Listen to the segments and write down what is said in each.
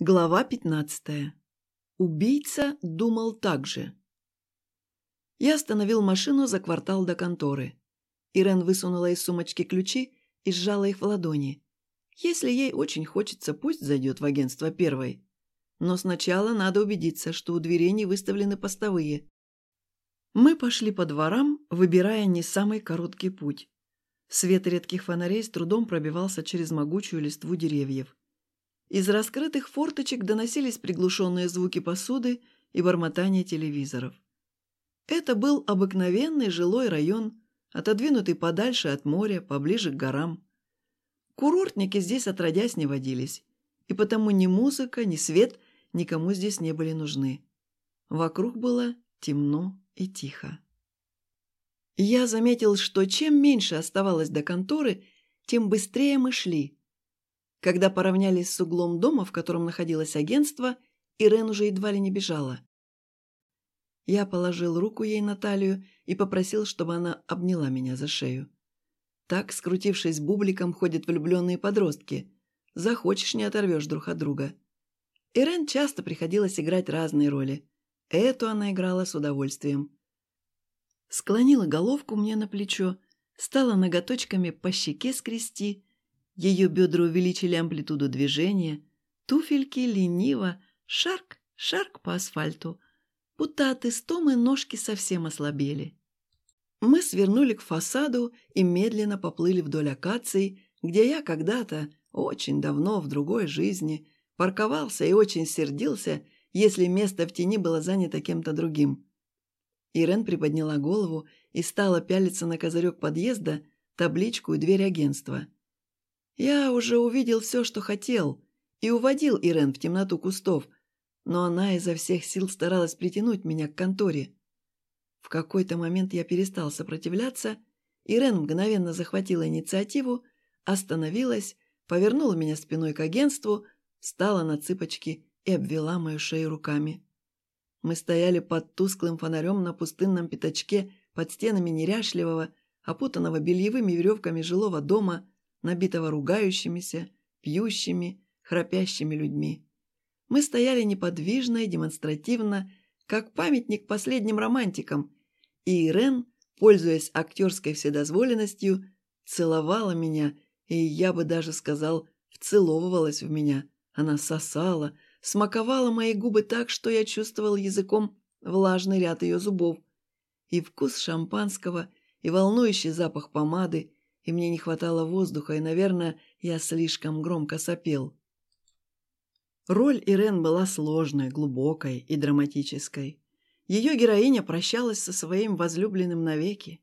Глава 15. Убийца думал так же. Я остановил машину за квартал до конторы. Ирен высунула из сумочки ключи и сжала их в ладони. Если ей очень хочется, пусть зайдет в агентство первой. Но сначала надо убедиться, что у дверей не выставлены постовые. Мы пошли по дворам, выбирая не самый короткий путь. Свет редких фонарей с трудом пробивался через могучую листву деревьев. Из раскрытых форточек доносились приглушенные звуки посуды и бормотание телевизоров. Это был обыкновенный жилой район, отодвинутый подальше от моря, поближе к горам. Курортники здесь отродясь не водились, и потому ни музыка, ни свет никому здесь не были нужны. Вокруг было темно и тихо. Я заметил, что чем меньше оставалось до конторы, тем быстрее мы шли – когда поравнялись с углом дома, в котором находилось агентство, Ирен уже едва ли не бежала. Я положил руку ей на талию и попросил, чтобы она обняла меня за шею. Так, скрутившись бубликом, ходят влюбленные подростки. Захочешь, не оторвешь друг от друга. Ирен часто приходилось играть разные роли. Эту она играла с удовольствием. Склонила головку мне на плечо, стала ноготочками по щеке скрести ее бедра увеличили амплитуду движения, туфельки лениво, шарк, шарк по асфальту, будто от истомы ножки совсем ослабели. Мы свернули к фасаду и медленно поплыли вдоль акаций, где я когда-то, очень давно, в другой жизни, парковался и очень сердился, если место в тени было занято кем-то другим. Ирен приподняла голову и стала пялиться на козырек подъезда, табличку и дверь агентства – я уже увидел все, что хотел, и уводил Ирен в темноту кустов, но она изо всех сил старалась притянуть меня к конторе. В какой-то момент я перестал сопротивляться, Ирен мгновенно захватила инициативу, остановилась, повернула меня спиной к агентству, встала на цыпочки и обвела мою шею руками. Мы стояли под тусклым фонарем на пустынном пятачке под стенами неряшливого, опутанного бельевыми веревками жилого дома, набитого ругающимися, пьющими, храпящими людьми. Мы стояли неподвижно и демонстративно, как памятник последним романтикам, и Ирен, пользуясь актерской вседозволенностью, целовала меня, и я бы даже сказал, вцеловывалась в меня. Она сосала, смаковала мои губы так, что я чувствовал языком влажный ряд ее зубов. И вкус шампанского, и волнующий запах помады, и мне не хватало воздуха, и, наверное, я слишком громко сопел. Роль Ирен была сложной, глубокой и драматической. Ее героиня прощалась со своим возлюбленным навеки.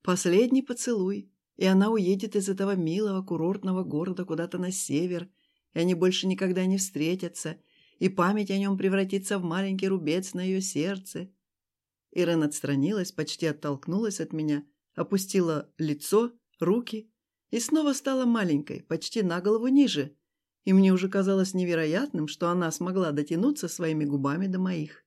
Последний поцелуй, и она уедет из этого милого курортного города куда-то на север, и они больше никогда не встретятся, и память о нем превратится в маленький рубец на ее сердце. Ирен отстранилась, почти оттолкнулась от меня, опустила лицо руки, и снова стала маленькой, почти на голову ниже, и мне уже казалось невероятным, что она смогла дотянуться своими губами до моих.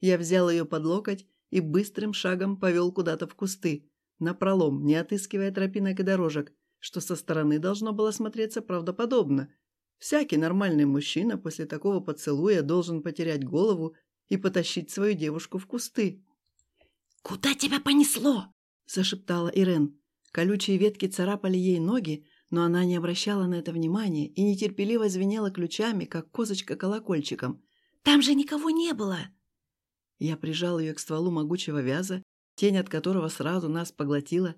Я взял ее под локоть и быстрым шагом повел куда-то в кусты, напролом, не отыскивая тропинок и дорожек, что со стороны должно было смотреться правдоподобно. Всякий нормальный мужчина после такого поцелуя должен потерять голову и потащить свою девушку в кусты. «Куда тебя понесло?» – зашептала Ирен. Колючие ветки царапали ей ноги, но она не обращала на это внимания и нетерпеливо звенела ключами, как козочка колокольчиком. «Там же никого не было!» Я прижал ее к стволу могучего вяза, тень от которого сразу нас поглотила,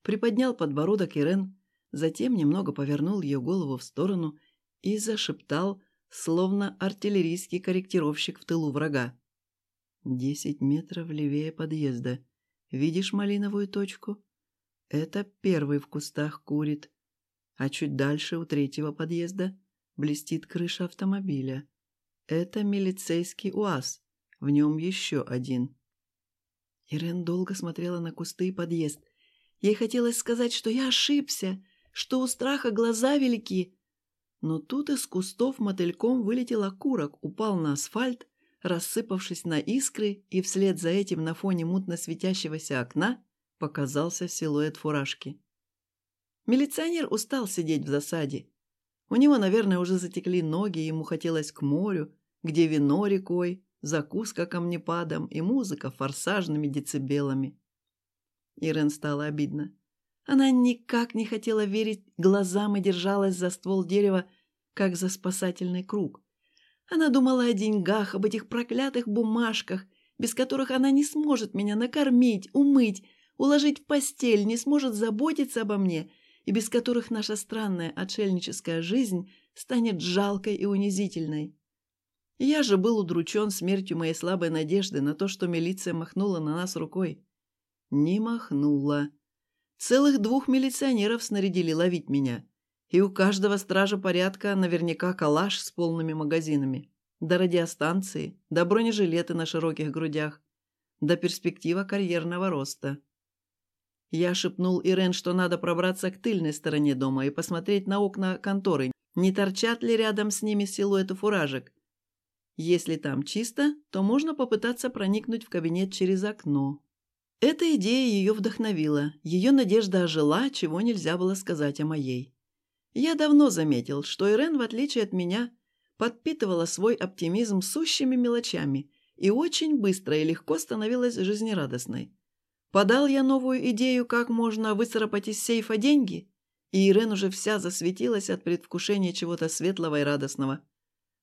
приподнял подбородок Ирен, затем немного повернул ее голову в сторону и зашептал, словно артиллерийский корректировщик в тылу врага. «Десять метров левее подъезда. Видишь малиновую точку?» Это первый в кустах курит, а чуть дальше у третьего подъезда блестит крыша автомобиля. Это милицейский УАЗ, в нем еще один. Ирен долго смотрела на кусты и подъезд. Ей хотелось сказать, что я ошибся, что у страха глаза велики. Но тут из кустов мотыльком вылетел окурок, упал на асфальт, рассыпавшись на искры, и вслед за этим на фоне мутно светящегося окна показался силуэт фуражки. Милиционер устал сидеть в засаде. У него, наверное, уже затекли ноги, ему хотелось к морю, где вино рекой, закуска камнепадом и музыка форсажными децибелами. Ирен стало обидно. Она никак не хотела верить глазам и держалась за ствол дерева, как за спасательный круг. Она думала о деньгах, об этих проклятых бумажках, без которых она не сможет меня накормить, умыть, уложить в постель, не сможет заботиться обо мне, и без которых наша странная отшельническая жизнь станет жалкой и унизительной. Я же был удручен смертью моей слабой надежды на то, что милиция махнула на нас рукой. Не махнула. Целых двух милиционеров снарядили ловить меня. И у каждого стража порядка наверняка калаш с полными магазинами. До радиостанции, до бронежилеты на широких грудях, до перспектива карьерного роста. Я шепнул Ирен, что надо пробраться к тыльной стороне дома и посмотреть на окна конторы, не торчат ли рядом с ними силуэты фуражек. Если там чисто, то можно попытаться проникнуть в кабинет через окно. Эта идея ее вдохновила, ее надежда ожила, чего нельзя было сказать о моей. Я давно заметил, что Ирен, в отличие от меня, подпитывала свой оптимизм сущими мелочами и очень быстро и легко становилась жизнерадостной. Подал я новую идею, как можно выцарапать из сейфа деньги, и Ирен уже вся засветилась от предвкушения чего-то светлого и радостного.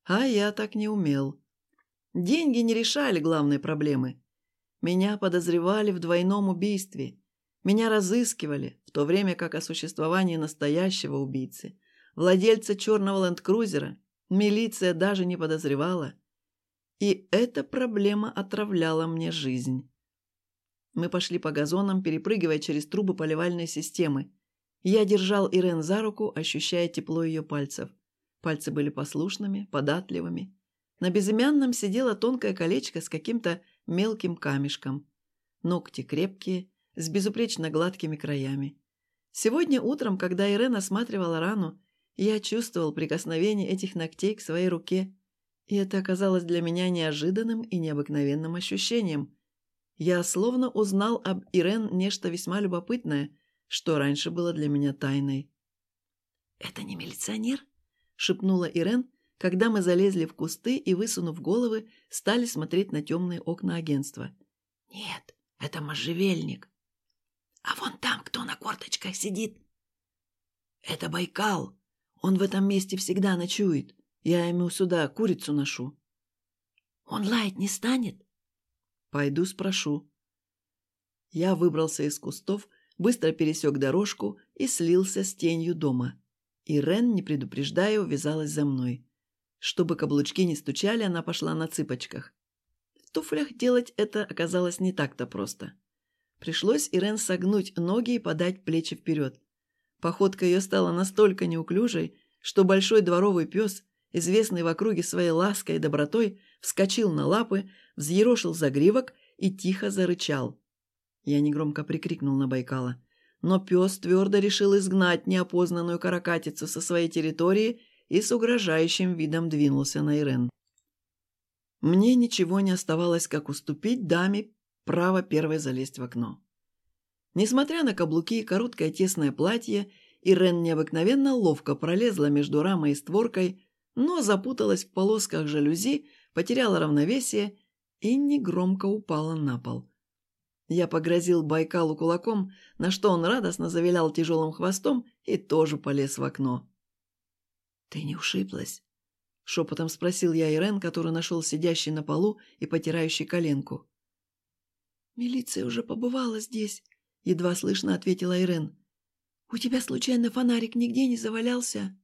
А я так не умел. Деньги не решали главной проблемы – меня подозревали в двойном убийстве. Меня разыскивали, в то время как о существовании настоящего убийцы, владельца черного ленд-крузера, милиция даже не подозревала. И эта проблема отравляла мне жизнь. Мы пошли по газонам, перепрыгивая через трубы поливальной системы. Я держал Ирен за руку, ощущая тепло ее пальцев. Пальцы были послушными, податливыми. На безымянном сидело тонкое колечко с каким-то мелким камешком. Ногти крепкие, с безупречно гладкими краями. Сегодня утром, когда Ирен осматривала рану, я чувствовал прикосновение этих ногтей к своей руке, и это оказалось для меня неожиданным и необыкновенным ощущением. Я словно узнал об Ирен нечто весьма любопытное, что раньше было для меня тайной. «Это не милиционер?» — шепнула Ирен, когда мы залезли в кусты и, высунув головы, стали смотреть на темные окна агентства. «Нет, это можжевельник. А вон там кто на корточках сидит?» «Это Байкал. Он в этом месте всегда ночует. Я ему сюда курицу ношу». «Он лаять не станет?» «Пойду спрошу». Я выбрался из кустов, быстро пересек дорожку и слился с тенью дома. Ирен, не предупреждая, увязалась за мной. Чтобы каблучки не стучали, она пошла на цыпочках. В туфлях делать это оказалось не так-то просто. Пришлось Ирен согнуть ноги и подать плечи вперед. Походка ее стала настолько неуклюжей, что большой дворовый пес, известный в округе своей лаской и добротой, вскочил на лапы, взъерошил загривок и тихо зарычал. Я негромко прикрикнул на Байкала. Но пес твердо решил изгнать неопознанную каракатицу со своей территории и с угрожающим видом двинулся на Ирен. Мне ничего не оставалось, как уступить даме право первой залезть в окно. Несмотря на каблуки и короткое тесное платье, Ирен необыкновенно ловко пролезла между рамой и створкой, но запуталась в полосках жалюзи, потеряла равновесие и негромко упала на пол. Я погрозил Байкалу кулаком, на что он радостно завилял тяжелым хвостом и тоже полез в окно. «Ты не ушиблась?» — шепотом спросил я Ирен, который нашел сидящий на полу и потирающий коленку. «Милиция уже побывала здесь», — едва слышно ответила Ирен. «У тебя случайно фонарик нигде не завалялся?»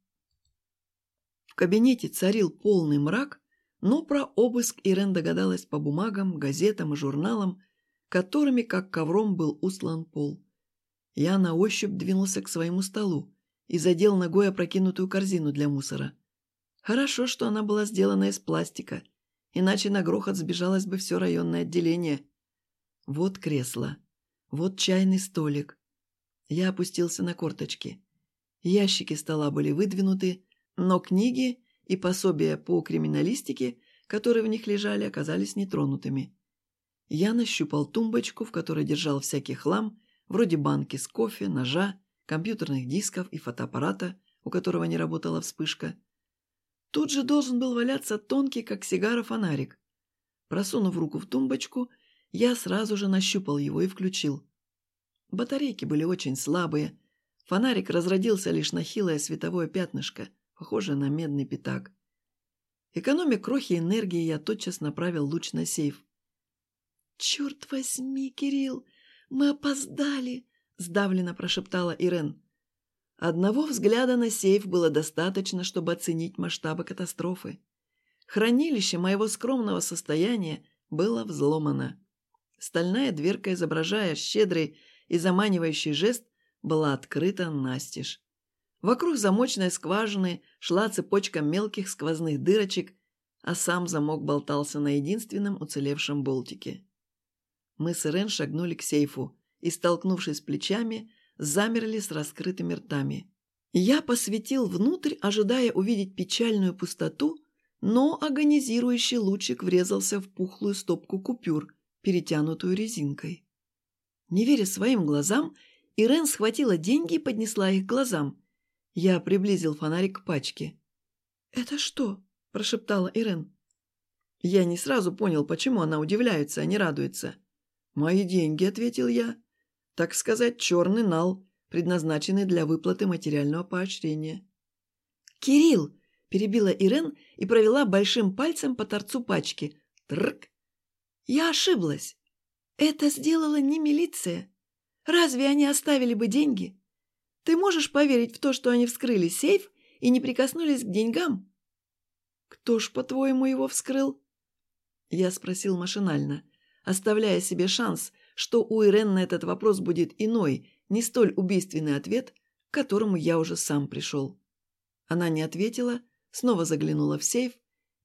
В кабинете царил полный мрак, но про обыск Ирен догадалась по бумагам, газетам и журналам, которыми, как ковром, был услан пол. Я на ощупь двинулся к своему столу и задел ногой опрокинутую корзину для мусора. Хорошо, что она была сделана из пластика, иначе на грохот сбежалось бы все районное отделение. Вот кресло, вот чайный столик. Я опустился на корточки. Ящики стола были выдвинуты, но книги и пособия по криминалистике, которые в них лежали, оказались нетронутыми. Я нащупал тумбочку, в которой держал всякий хлам, вроде банки с кофе, ножа, компьютерных дисков и фотоаппарата, у которого не работала вспышка. Тут же должен был валяться тонкий, как сигара, фонарик. Просунув руку в тумбочку, я сразу же нащупал его и включил. Батарейки были очень слабые. Фонарик разродился лишь на хилое световое пятнышко, похожее на медный пятак. Экономя крохи энергии, я тотчас направил луч на сейф. «Черт возьми, Кирилл, мы опоздали!» – сдавленно прошептала Ирен. Одного взгляда на сейф было достаточно, чтобы оценить масштабы катастрофы. Хранилище моего скромного состояния было взломано. Стальная дверка, изображая щедрый и заманивающий жест, была открыта настежь. Вокруг замочной скважины шла цепочка мелких сквозных дырочек, а сам замок болтался на единственном уцелевшем болтике. Мы с Ирен шагнули к сейфу и, столкнувшись плечами, замерли с раскрытыми ртами. Я посветил внутрь, ожидая увидеть печальную пустоту, но агонизирующий лучик врезался в пухлую стопку купюр, перетянутую резинкой. Не веря своим глазам, Ирен схватила деньги и поднесла их к глазам. Я приблизил фонарик к пачке. «Это что?» – прошептала Ирен. Я не сразу понял, почему она удивляется, а не радуется. «Мои деньги», – ответил я так сказать, черный нал, предназначенный для выплаты материального поощрения. «Кирилл!» – перебила Ирен и провела большим пальцем по торцу пачки. Трк! «Я ошиблась. Это сделала не милиция. Разве они оставили бы деньги? Ты можешь поверить в то, что они вскрыли сейф и не прикоснулись к деньгам?» «Кто ж, по-твоему, его вскрыл?» Я спросил машинально, оставляя себе шанс что у Ирен на этот вопрос будет иной, не столь убийственный ответ, к которому я уже сам пришел. Она не ответила, снова заглянула в сейф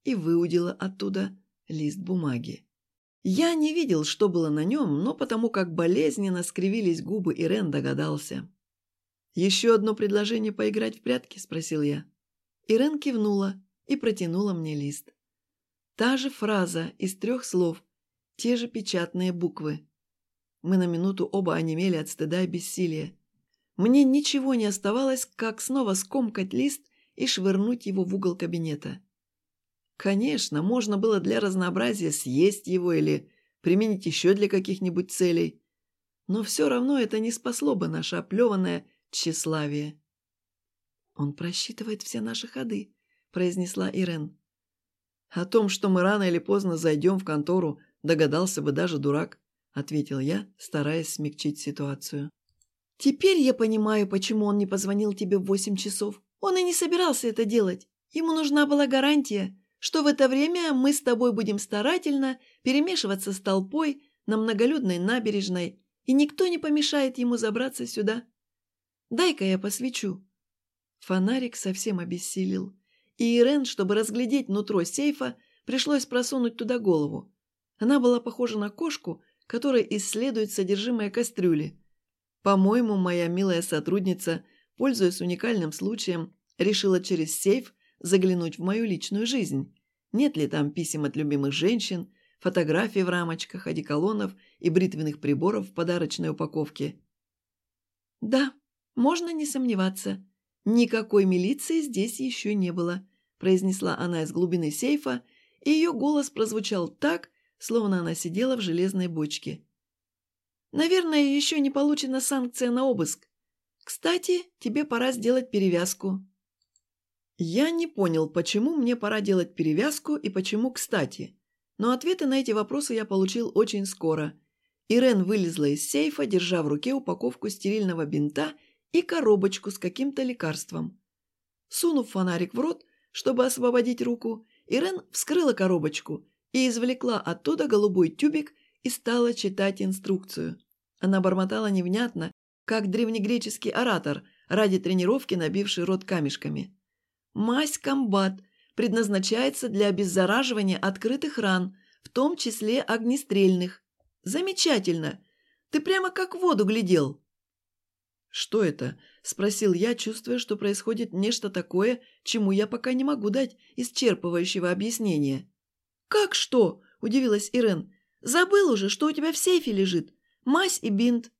и выудила оттуда лист бумаги. Я не видел, что было на нем, но потому как болезненно скривились губы, Ирен догадался. «Еще одно предложение поиграть в прятки?» – спросил я. Ирен кивнула и протянула мне лист. Та же фраза из трех слов, те же печатные буквы. Мы на минуту оба онемели от стыда и бессилия. Мне ничего не оставалось, как снова скомкать лист и швырнуть его в угол кабинета. Конечно, можно было для разнообразия съесть его или применить еще для каких-нибудь целей. Но все равно это не спасло бы наше оплеванное тщеславие. «Он просчитывает все наши ходы», — произнесла Ирен. «О том, что мы рано или поздно зайдем в контору, догадался бы даже дурак ответил я, стараясь смягчить ситуацию. «Теперь я понимаю, почему он не позвонил тебе в восемь часов. Он и не собирался это делать. Ему нужна была гарантия, что в это время мы с тобой будем старательно перемешиваться с толпой на многолюдной набережной, и никто не помешает ему забраться сюда. Дай-ка я посвечу». Фонарик совсем обессилел, и Ирен, чтобы разглядеть нутро сейфа, пришлось просунуть туда голову. Она была похожа на кошку, который исследует содержимое кастрюли. По-моему, моя милая сотрудница, пользуясь уникальным случаем, решила через сейф заглянуть в мою личную жизнь. Нет ли там писем от любимых женщин, фотографий в рамочках, одеколонов и бритвенных приборов в подарочной упаковке? «Да, можно не сомневаться. Никакой милиции здесь еще не было», произнесла она из глубины сейфа, и ее голос прозвучал так, словно она сидела в железной бочке. «Наверное, еще не получена санкция на обыск. Кстати, тебе пора сделать перевязку». Я не понял, почему мне пора делать перевязку и почему кстати. Но ответы на эти вопросы я получил очень скоро. Ирен вылезла из сейфа, держа в руке упаковку стерильного бинта и коробочку с каким-то лекарством. Сунув фонарик в рот, чтобы освободить руку, Ирен вскрыла коробочку и извлекла оттуда голубой тюбик и стала читать инструкцию. Она бормотала невнятно, как древнегреческий оратор, ради тренировки набивший рот камешками. «Мазь комбат предназначается для обеззараживания открытых ран, в том числе огнестрельных. Замечательно! Ты прямо как в воду глядел!» «Что это?» – спросил я, чувствуя, что происходит нечто такое, чему я пока не могу дать исчерпывающего объяснения. «Как что?» – удивилась Ирен. «Забыл уже, что у тебя в сейфе лежит. Мазь и бинт».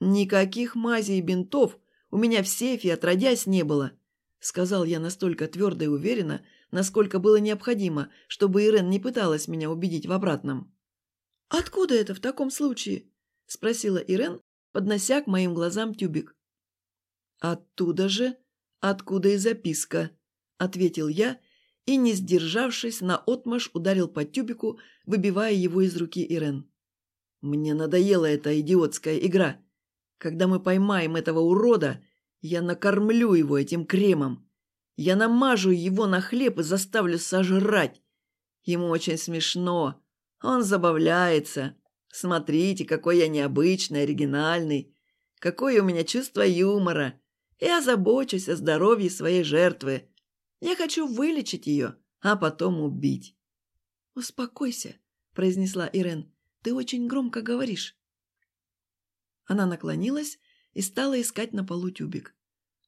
«Никаких мазей и бинтов у меня в сейфе отродясь не было. — сказал я настолько твердо и уверенно, насколько было необходимо, чтобы Ирен не пыталась меня убедить в обратном. «Откуда это в таком случае?» — спросила Ирен, поднося к моим глазам тюбик. «Оттуда же, откуда и записка», — ответил я и, не сдержавшись, наотмашь ударил по тюбику, выбивая его из руки Ирен. «Мне надоела эта идиотская игра. Когда мы поймаем этого урода, я накормлю его этим кремом. Я намажу его на хлеб и заставлю сожрать. Ему очень смешно. Он забавляется. Смотрите, какой я необычный, оригинальный. Какое у меня чувство юмора. Я забочусь о здоровье своей жертвы. Я хочу вылечить ее, а потом убить. «Успокойся», — произнесла Ирен. «Ты очень громко говоришь». Она наклонилась и стала искать на полу тюбик.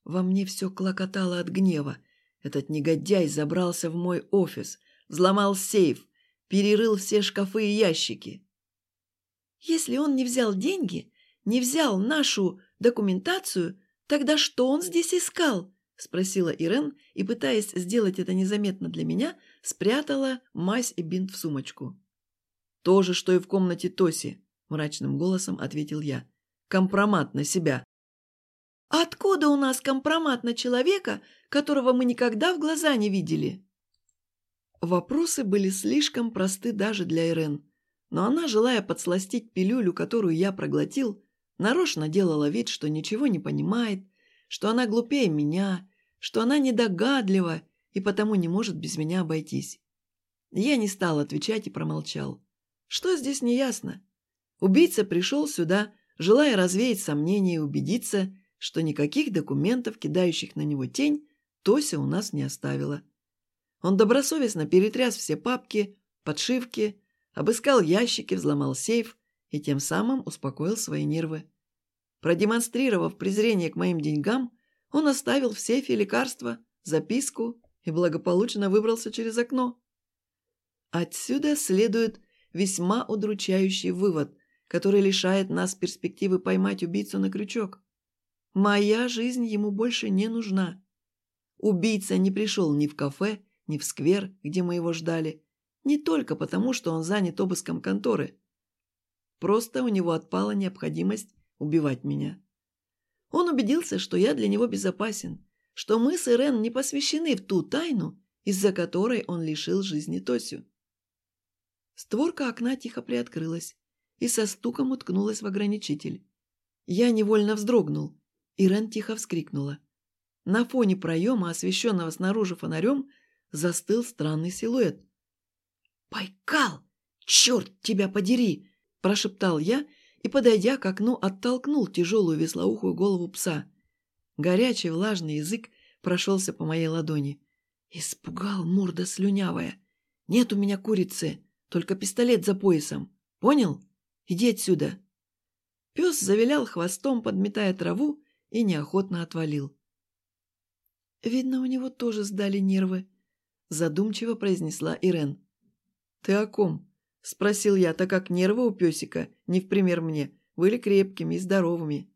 Во мне все клокотало от гнева. Этот негодяй забрался в мой офис, взломал сейф, перерыл все шкафы и ящики. Если он не взял деньги, не взял нашу документацию, тогда что он здесь искал? — спросила Ирен и, пытаясь сделать это незаметно для меня, спрятала мазь и бинт в сумочку. «То же, что и в комнате Тоси», — мрачным голосом ответил я. «Компромат на себя». «Откуда у нас компромат на человека, которого мы никогда в глаза не видели?» Вопросы были слишком просты даже для Ирен, но она, желая подсластить пилюлю, которую я проглотил, нарочно делала вид, что ничего не понимает, что она глупее меня, что она недогадлива и потому не может без меня обойтись. Я не стал отвечать и промолчал. Что здесь неясно? Убийца пришел сюда, желая развеять сомнения и убедиться, что никаких документов, кидающих на него тень, Тося у нас не оставила. Он добросовестно перетряс все папки, подшивки, обыскал ящики, взломал сейф и тем самым успокоил свои нервы. Продемонстрировав презрение к моим деньгам, он оставил в сейфе лекарства, записку и благополучно выбрался через окно. Отсюда следует весьма удручающий вывод, который лишает нас перспективы поймать убийцу на крючок. Моя жизнь ему больше не нужна. Убийца не пришел ни в кафе, ни в сквер, где мы его ждали, не только потому, что он занят обыском конторы. Просто у него отпала необходимость убивать меня. Он убедился, что я для него безопасен, что мы с Ирен не посвящены в ту тайну, из-за которой он лишил жизни Тосю. Створка окна тихо приоткрылась и со стуком уткнулась в ограничитель. Я невольно вздрогнул. Ирен тихо вскрикнула. На фоне проема, освещенного снаружи фонарем, застыл странный силуэт. «Байкал! Черт тебя подери!» – прошептал я и, подойдя к окну, оттолкнул тяжелую веслоухую голову пса. Горячий влажный язык прошелся по моей ладони. Испугал морда слюнявая. «Нет у меня курицы, только пистолет за поясом. Понял? Иди отсюда!» Пес завилял хвостом, подметая траву, и неохотно отвалил. «Видно, у него тоже сдали нервы», — задумчиво произнесла Ирен. «Ты о ком?» – спросил я, так как нервы у песика, не в пример мне, были крепкими и здоровыми.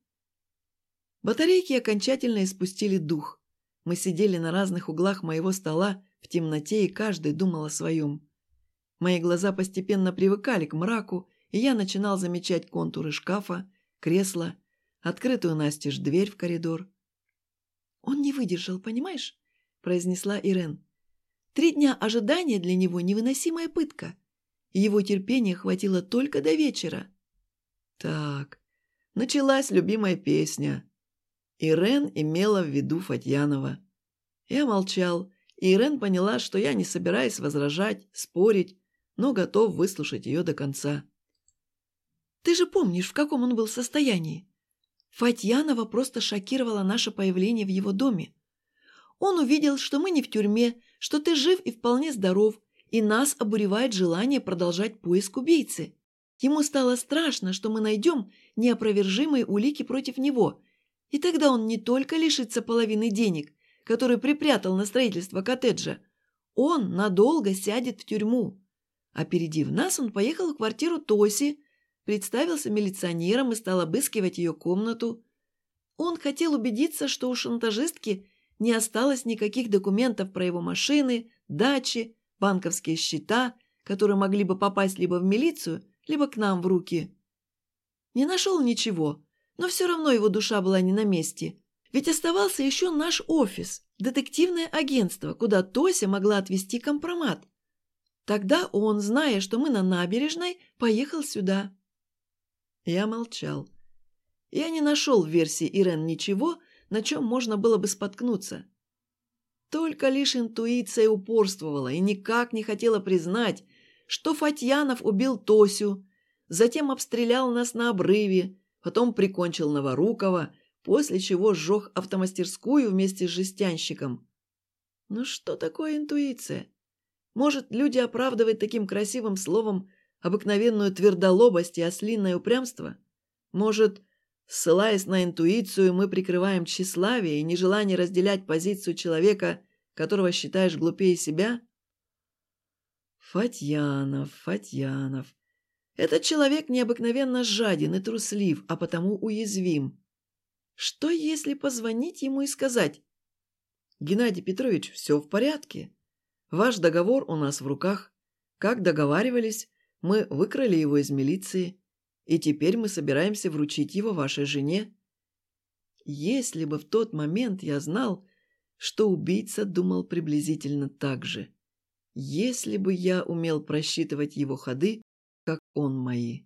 Батарейки окончательно испустили дух. Мы сидели на разных углах моего стола в темноте, и каждый думал о своем. Мои глаза постепенно привыкали к мраку, и я начинал замечать контуры шкафа, кресла, открытую настежь дверь в коридор. «Он не выдержал, понимаешь?» – произнесла Ирен. «Три дня ожидания для него – невыносимая пытка его терпения хватило только до вечера. Так, началась любимая песня. Ирен имела в виду Фатьянова. Я молчал, и Ирен поняла, что я не собираюсь возражать, спорить, но готов выслушать ее до конца. «Ты же помнишь, в каком он был состоянии? Фатьянова просто шокировала наше появление в его доме. Он увидел, что мы не в тюрьме, что ты жив и вполне здоров, и нас обуревает желание продолжать поиск убийцы. Ему стало страшно, что мы найдем неопровержимые улики против него, и тогда он не только лишится половины денег, которые припрятал на строительство коттеджа, он надолго сядет в тюрьму. Опередив нас, он поехал в квартиру Тоси, представился милиционером и стал обыскивать ее комнату. Он хотел убедиться, что у шантажистки не осталось никаких документов про его машины, дачи, банковские счета, которые могли бы попасть либо в милицию, либо к нам в руки. Не нашел ничего, но все равно его душа была не на месте. Ведь оставался еще наш офис, детективное агентство, куда Тося могла отвезти компромат. Тогда он, зная, что мы на набережной, поехал сюда. Я молчал. Я не нашел в версии Ирен ничего, на чем можно было бы споткнуться. Только лишь интуиция упорствовала и никак не хотела признать, что Фатьянов убил Тосю, затем обстрелял нас на обрыве, потом прикончил Новорукова, после чего сжег автомастерскую вместе с жестянщиком. Ну что такое интуиция? Может, люди оправдывают таким красивым словом обыкновенную твердолобость и ослинное упрямство? Может, ссылаясь на интуицию, мы прикрываем тщеславие и нежелание разделять позицию человека, которого считаешь глупее себя? Фатьянов, Фатьянов. Этот человек необыкновенно жаден и труслив, а потому уязвим. Что, если позвонить ему и сказать? «Геннадий Петрович, все в порядке. Ваш договор у нас в руках. Как договаривались, мы выкрали его из милиции, и теперь мы собираемся вручить его вашей жене. Если бы в тот момент я знал, что убийца думал приблизительно так же. Если бы я умел просчитывать его ходы, как он мои.